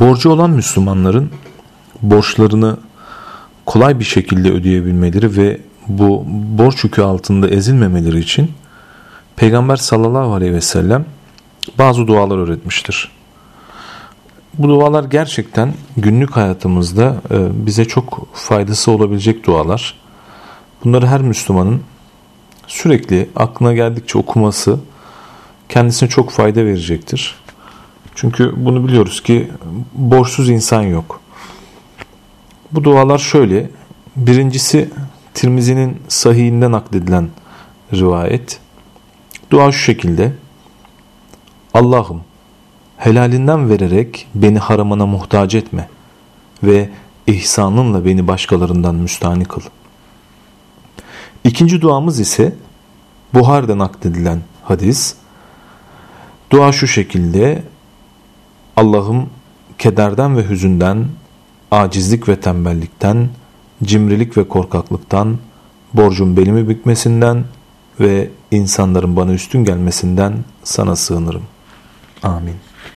Borcu olan Müslümanların borçlarını kolay bir şekilde ödeyebilmeleri ve bu borç yükü altında ezilmemeleri için Peygamber sallallahu aleyhi ve sellem bazı dualar öğretmiştir. Bu dualar gerçekten günlük hayatımızda e, bize çok faydası olabilecek dualar. Bunları her Müslümanın sürekli aklına geldikçe okuması kendisine çok fayda verecektir. Çünkü bunu biliyoruz ki borçsuz insan yok. Bu dualar şöyle. Birincisi Tirmizi'nin sahihinden nakledilen rivayet. Dua şu şekilde. Allah'ım helalinden vererek beni haramına muhtaç etme ve ihsanınla beni başkalarından müstahni kıl. İkinci duamız ise Buhar'da nakledilen hadis. Dua şu şekilde Allah'ım kederden ve hüzünden, acizlik ve tembellikten, cimrilik ve korkaklıktan, borcun belimi bükmesinden ve insanların bana üstün gelmesinden sana sığınırım. Amin.